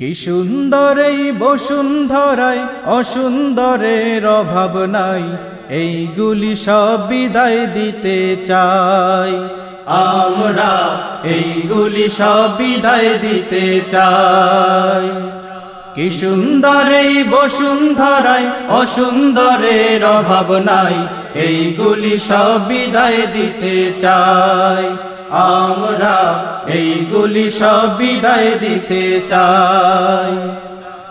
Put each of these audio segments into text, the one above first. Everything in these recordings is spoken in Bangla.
কি সুন্দর এই বসুন্ধরায়, অসুন্দরের অভাব নাই। এইগুলি সব বিদায় দিতে চাই। আমরা এইগুলি সব বিদায় দিতে চাই। কি সুন্দর এই বসুন্ধরায়, অসুন্দরের অভাব নাই। এইগুলি সব বিদায় দিতে চাই। আমরা এইগুলি সব বিদায় দিতে চাই।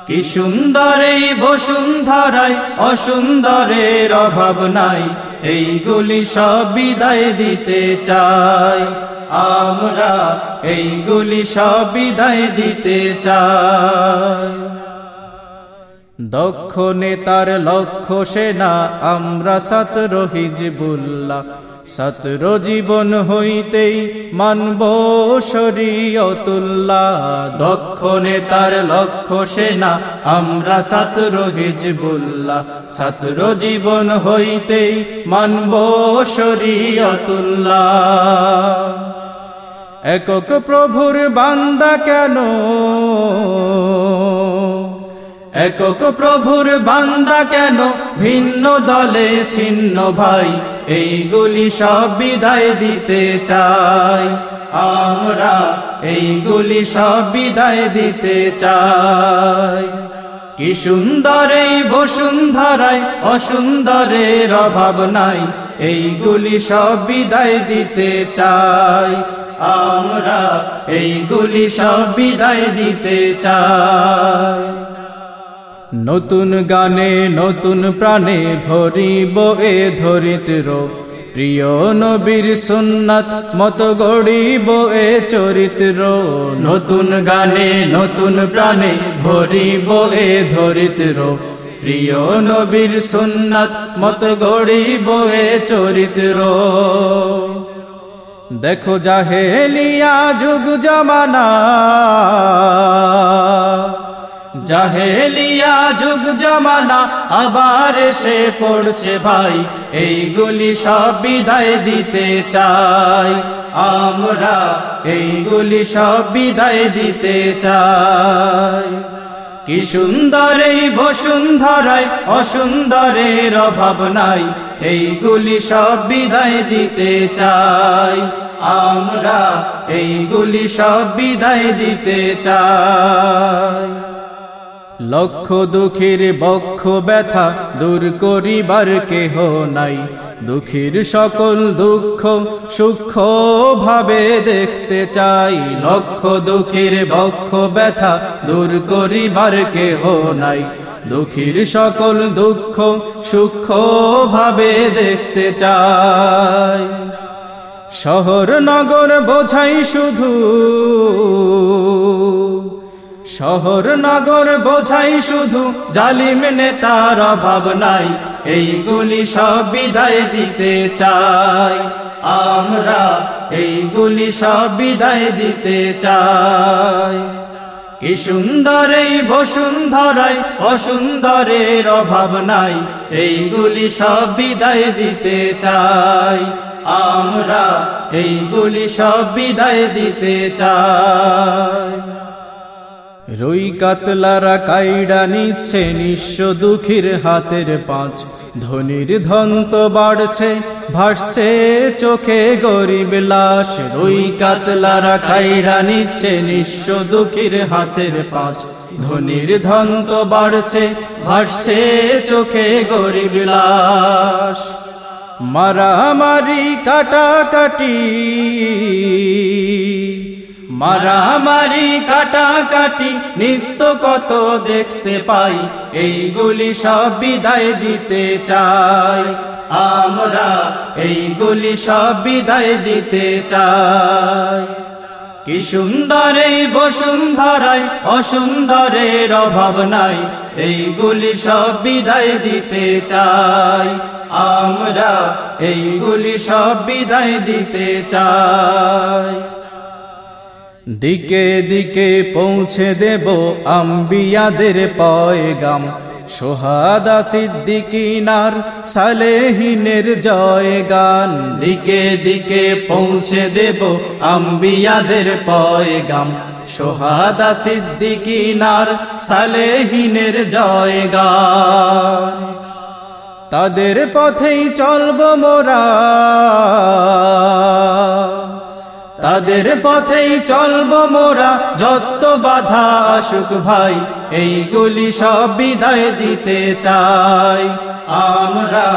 কি সুন্দর এই বসুন্ধরায়, অসুন্দরের অভাব নাই, এইগুলি সব বিদায় দিতে চাই। আমরা এইগুলি সব বিদায় দিতে চাই। দক্ষ নেতার লক্ষ্য সেনা, আমরা সাত হিজবুল্লাহ সতর জীবন হইতেই মানব শরীয়তুল্লাহ। দক্ষ নেতার লক্ষ্য সেনা, আমরা সতর হিজবুল্লাহ। সতর জীবন হইতেই মানব শরীয়তুল্লাহ। একক প্রভুর বান্দা কেন? একক প্রভুর বান্দা কেন? ভিন্ন দলে ছিন্ন ভাই এইগুলি সব বিদায় দিতে চাই। আমরা এইগুলি সব বিদায় দিতে চাই। কি সুন্দর এই বসুন্ধরায়, অসুন্দরের অভাব নাই। এইগুলি সব বিদায় দিতে চাই। আমরা এইগুলি সব বিদায় দিতে চাই। নতুন গানে নতুন প্রাণে ভরিব এ ধরিত্র। প্রিয় নবীর সুন্নাত মত গড়িব এ চরিত্র। নতুন গানে নতুন প্রাণে ভরিব এ ধরিত্র। প্রিয় নবীর সুন্নাত মত গড়িব এ চরিত্র। দেখো জাহেলিয়া যুগ জমানা। জাহেলিয়া যুগ জমানা আবার সে পড়ছে ভাই, এইগুলি সব বিদায় দিতে চাই। আমরা এইগুলি সব বিদায় দিতে চাই। কি সুন্দর এই বসুন্ধরায়, অসুন্দরের অভাব নাই, এইগুলি সব বিদায় দিতে চাই। আমরা এইগুলি সব বিদায় দিতে চাই। লক্ষ দুঃখের বক্ষ ব্যথা দূর করিবার কেহ নাই। দুঃখীর সকল দুঃখ সুখ ভাবে দেখতে চাই। লক্ষ দুঃখের বক্ষ ব্যথা দূর করিবার কেহ নাই। দুঃখীর সকল দুঃখ সুখ ভাবে দেখতে চাই। শহর নগর বোঝাই শুধু শহর নগর বোঝাই শুধু জালিম নেতার অভাব নাই। এইগুলি সব বিদায় দিতে চাই। আমরা এইগুলি সব বিদায় দিতে চাই। কি সুন্দর এই বসুন্ধরায়, অসুন্দরের অভাব নাই। এইগুলি সব বিদায় দিতে চাই। আমরা এইগুলি সব বিদায় দিতে চাই। রুই কাতলারা কাইডা নিচ্ছে নিঃস্ব দুঃখীর হাতের পাঁচ। ধনির ধন্ত বাড়ছে, ভাসছে চোখে গরিব লাশ। রুই কাতলারা কাইডা নিচ্ছে নিঃস্ব দুঃখীর হাতের পাঁচ। ধনির ধন্ত বাড়ছে, ভাসছে চোখে গরিব লাশ। মারামারি কাটাকাটি মারামারি, কাটাকাটি, নিত্য কত দেখতে পাই, এইগুলি সব বিদায় দিতে চাই। আমরা এইগুলি সব বিদায় দিতে চাই। কি সুন্দরে বসুন্ধরায়, অসুন্দরের অভাব নাই, এইগুলি সব বিদায় দিতে চাই। আমরা এইগুলি সব বিদায় দিতে চাই। দিকে দিকে পৌঁছে দেব আম্বিয়াদের পয়গাম। সোহাদা সিদ্দিকিনার সালেহিনের জয় গান দিকে দিকে পৌঁছে দেব আম্বিয়াদের পয়গাম। সোহাদা সিদ্দিকিনার সালেহিনের জয়গান। তাদের পথেই চলব মোরা। তাদের পথেই চলব মোরা, যত বাধা আসুক ভাই, এইগুলি সব বিদায় দিতে চাই। আমরা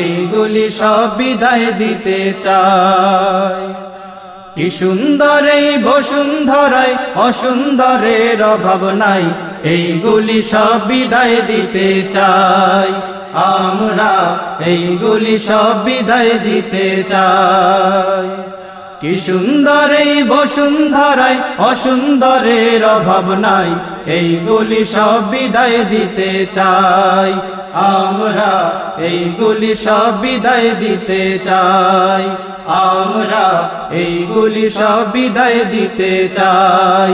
এইগুলি সব বিদায় দিতে চাই। কি সুন্দর এই বসুন্ধরায়, অসুন্দরের অভাব নাই, এইগুলি সব বিদায় দিতে চাই। আমরা এইগুলি সব বিদায় দিতে চাই। কি সুন্দর এই বসুন্ধরায়, অসুন্দরের অভাব নাই এইগুলি সব বিদায় দিতে চাই। আমরা এইগুলি সব বিদায় দিতে চাই। আমরা এইগুলি সব বিদায় দিতে চাই।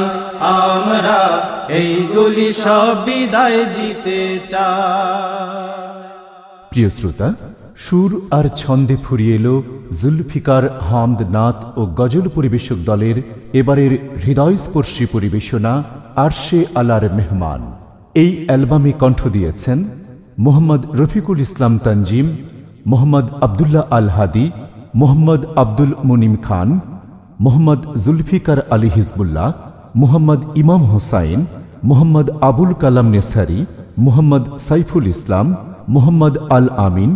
আমরা এইগুলি সব বিদায় দিতে চাই। প্রিয় শ্রোতা সুর আর ছন্দে ফুরিয়ে এলো জুলফিকার হামদ নাথ ও গজল পরিবেশক দলের এবারের হৃদয়স্পর্শী পরিবেশনা আরশে আলার মেহমান। এই অ্যালবামে কণ্ঠ দিয়েছেন মোহাম্মদ রফিকুল ইসলাম তানজিম, মোহাম্মদ আবদুল্লাহ আল হাদি, মোহাম্মদ আব্দুল মুনিম খান, মোহাম্মদ জুলফিকার আলী হিজবুল্লাহ, মোহাম্মদ ইমাম হোসাইন, মোহাম্মদ আবুল কালাম নেসারি, মোহাম্মদ সাইফুল ইসলাম, মোহাম্মদ আল আমিন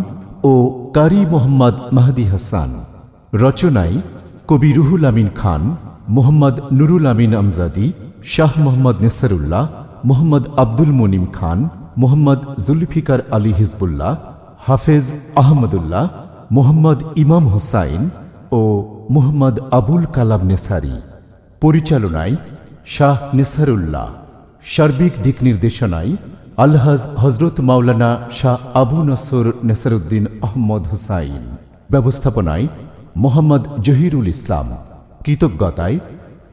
ও কারি মোহাম্মদ মাহদি হাসান। রচনায় কবি রুহুল আমিন খান, মোহাম্মদ নুরুল আমিন আমজাদি, শাহ মোহাম্মদ নেসারুল্লাহ, মোহাম্মদ আব্দুল মনিম খান, মোহাম্মদ জুলফিকার আলী হিজবুল্লাহ, হাফেজ আহমদুল্লাহ, মোহাম্মদ ইমাম হোসাইন ও মোহাম্মদ আবুল কালাম নেসারি। পরিচালনায় শাহ নেসারুল্লাহ। সার্বিক দিক নির্দেশনায় আলহাজ হজরত মাওলানা শাহ আবু নসর নেসারুদ্দিন আহমদ হুসাইন। ব্যবস্থাপনায় মোহাম্মদ জহিরুল ইসলাম। কৃতজ্ঞতায়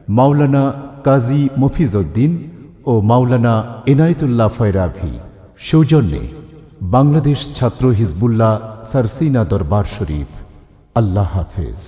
মাওলানা কাজী মফিজউদ্দিন ও মাওলানা এনায়েতুল্লাহ ফয়রাভি সৌজন্যে বাংলাদেশ ছাত্র হিজবুল্লাহ সারসিনা দরবার শরীফ। আল্লাহ হাফেজ।